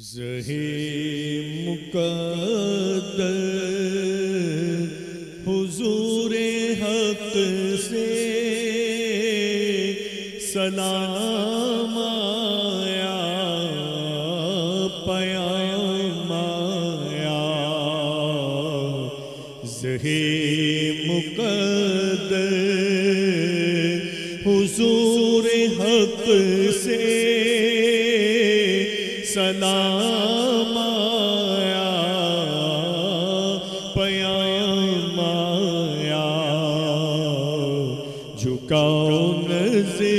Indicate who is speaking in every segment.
Speaker 1: زہی مقدر حضور حق سے سلام آیا پیام آیا۔ زہی مقدر حضور حق سے سلام آیا، پیام آیا۔ جھکاؤ نظریں،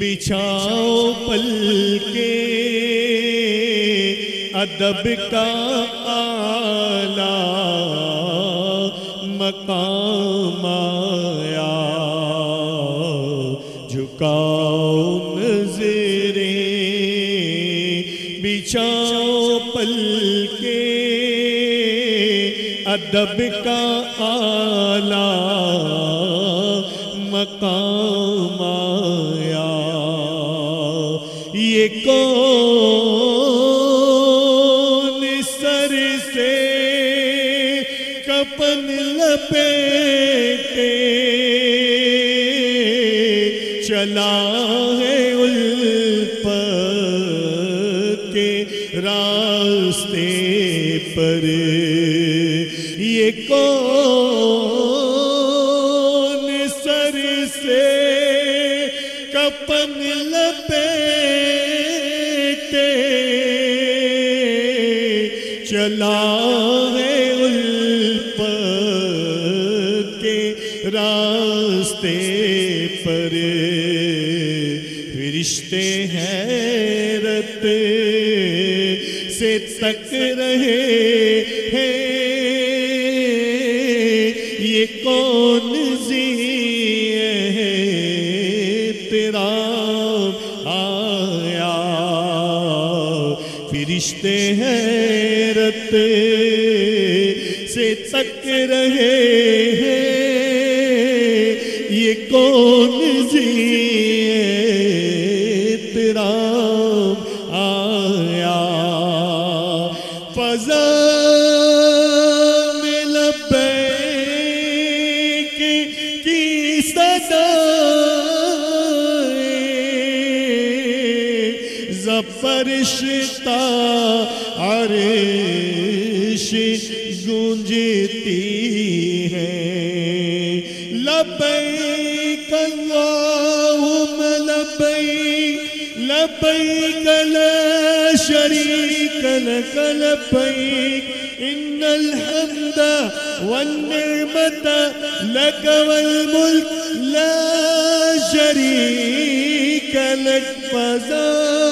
Speaker 1: بچھاؤ پل کے ادب کا آلہ مقام آیا۔ جھکاؤ ادب کا آلہ مقام آیا۔ یہ کون سر سے کپن لپیٹے چلا ہے الپ کے راستے پر؟ یہ کون سر سے کپن لپیٹے چلا ہے الپ کے راستے پر۔ فرشتے حیرت سے تک رہے کون زی ہے تیرا آیا؟ فرشتے حیرت سے تک رہے ہیں یہ کون زفرشتا عرش گونجتی ہیں لبیک اللہم، لبیک لبیک لا شریک لک، لبیک، ان الحمد والنعمت لك والملك لا شريك لك فضا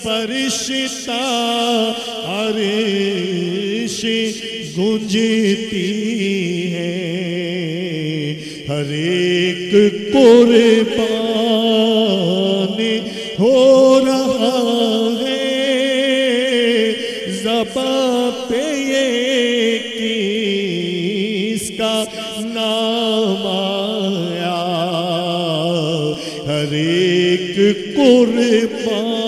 Speaker 1: زفرشتا عرش گونجتی ہیں ہر ایک قربان ہو رہا ہے۔ زباں پہ یہ کس کا نام آیا؟ ہر ایک قربان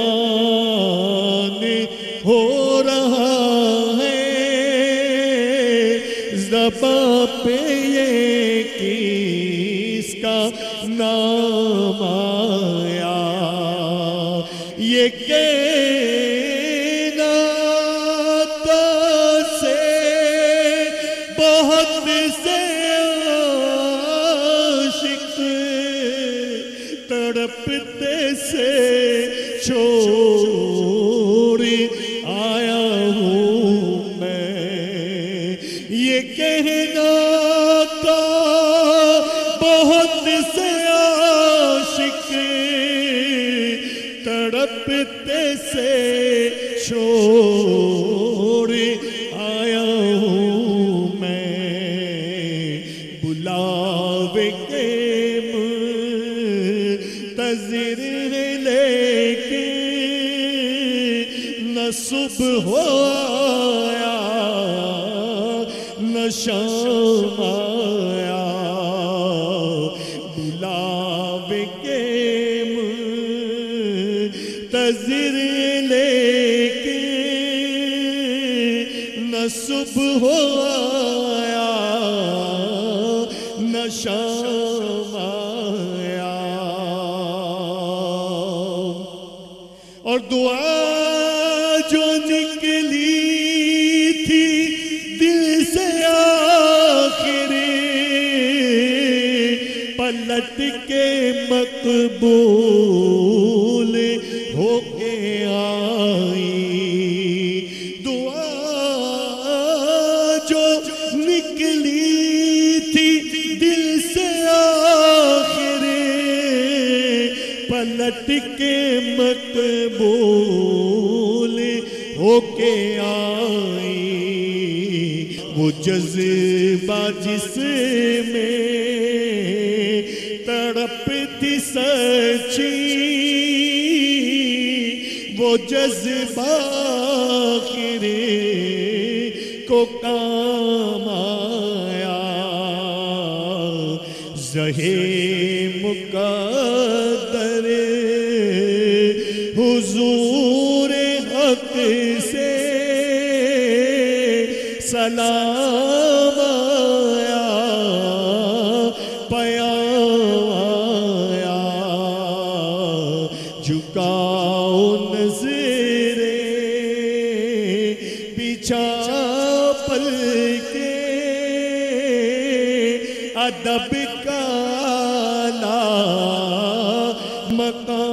Speaker 1: ہو رہا ہے۔ زباں پہ یہ کس کا نام آیا؟ یہ کائنات سے بہت سے عاشق تڑپتے سے چھوڑ آیا ہوں میں۔ یہ کہنا تھا، بہت سے عاشق تڑپتے سے چھوڑ آیا ہوں میں۔ بلاوے کے منتظر صبح ہو آیا نہ شام شمایا بلاوے کے منتظر لے کے نہ صبح ہو آیا نہ شام آیا اور دعا پلٹ کے مقبول ہو کے آئی۔ دعا جو نکلی تھی دل سے آخر، پلٹ کے مقبول ہو کے آئی۔ وہ جذبہ جس میں تڑپتی سچی وہ جذبہ آخر کو کام آیا۔ زہے مقدر حضور حق سے سلام ادب کا لا مقام